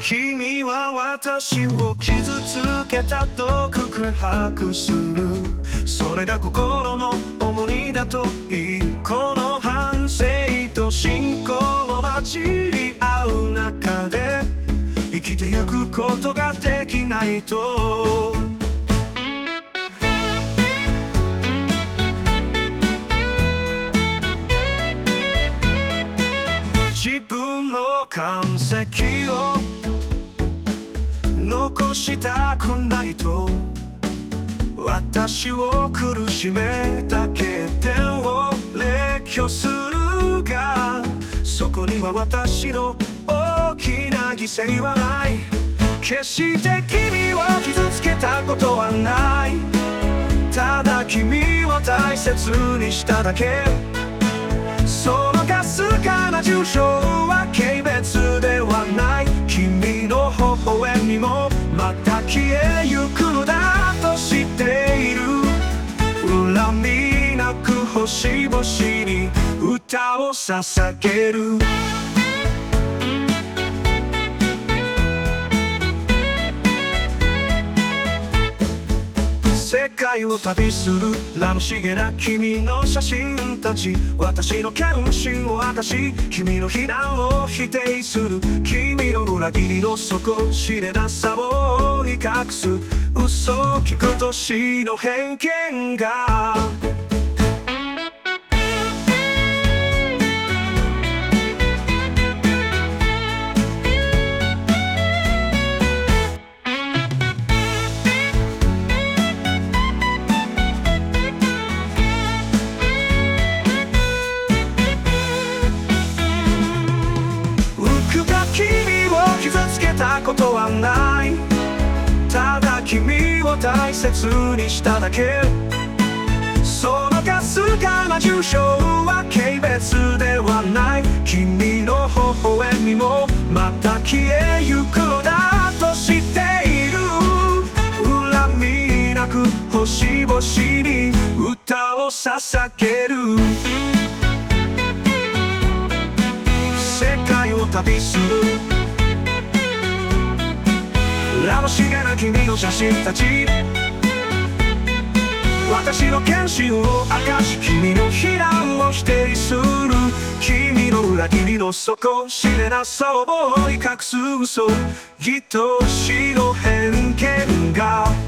君は私を傷つけたと告白する。それが心の重荷だといいこの反省と信仰を混じり合う。中で生きてゆくことができないと。自分の完績を残したくないと私を苦しめた欠点を列挙するがそこには私の大きな犠牲はない決して君を傷つけたことはないただ君を大切にしただけそのかす。かな重傷は軽星々に歌を捧げる。世界を旅する楽しげな君の写真たち。私の献身を明かし君の非難を否定する。君の裏切りの底知れなさを覆い隠す。嘘を聞く年の偏見が。たことはない。ただ君を大切にしただけ。そのかすかな重傷は軽蔑ではない。君の微笑みもまた消えゆくのだと知っている。恨みなく星々に歌を捧げる。世界を旅する。しげな君の写真たち。私の献身を明かし君の避難を否定する。君の裏切りの底知れなさを覆い隠す嘘。愛しの偏見が。